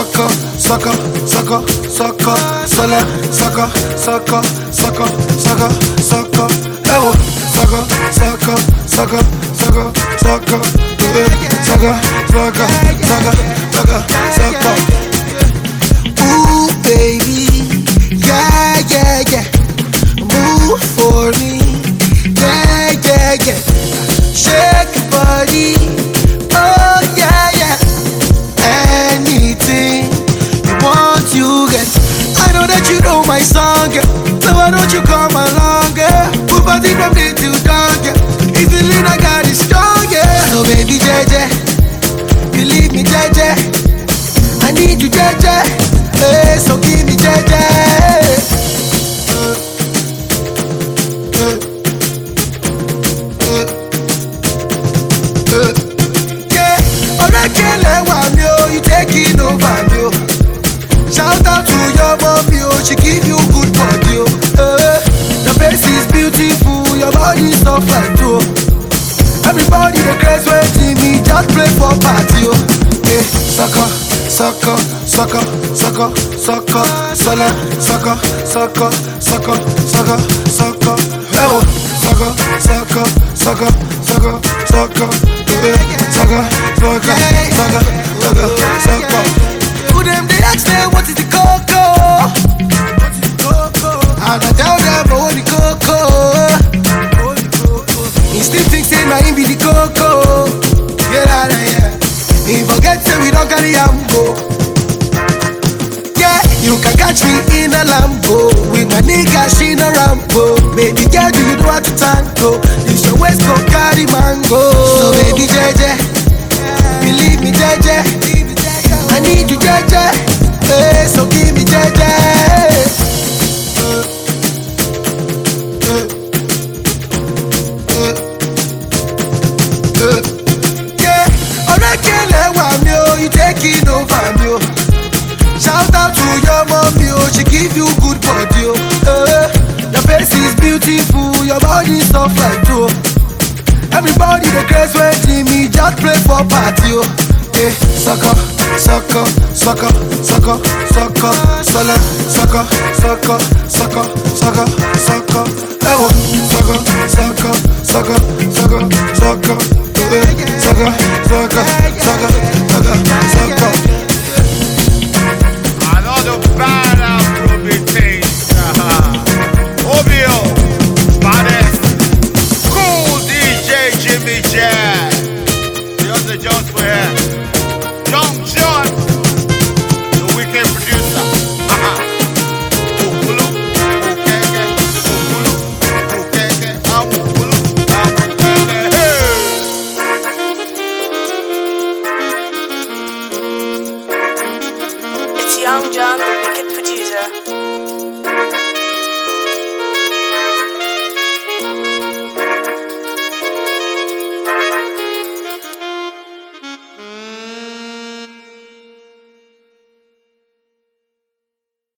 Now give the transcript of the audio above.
sucker, sucker, sucker, sucker, sola, sucker, sucker, sucker, sucker, sucker, ewo, sucker, sucker, sucker, sucker, sucker, eh, sucker, sucker, sucker, sucker, sucker. Ooh, baby, yeah, yeah, yeah, move for me, come along, yeah? Put body from day till dawn, yeah. Lean I got is strong, yeah. So baby, JJ, believe me, JJ. I need you, JJ. Hey, so give me JJ. Body soft like dough. Everybody dey craze wetin me, just play for party o. Eh, Saka, saka, saka, saka, saka, sala, saka, saka, saka, saka, saka. Ewo, catch in a Lambo with my nigga Shina Rambo. Baby girl, do you know how to tango? This your waist go carry mango. So baby JJ, believe me JJ, I need you JJ. Hey, eh, so give Shout out to your mommy, oh, she give you good body, oh. Eh, your face is beautiful, your body soft like dough. Everybody the craze when me just play for party, oh. Eh, sucker, sucker, sucker, sucker, sucker, sola, sucker, sucker, sucker, sucker, sucker. Eh, oh, sucker, sucker, sucker, sucker, sucker, eh, Jimmy Jazz.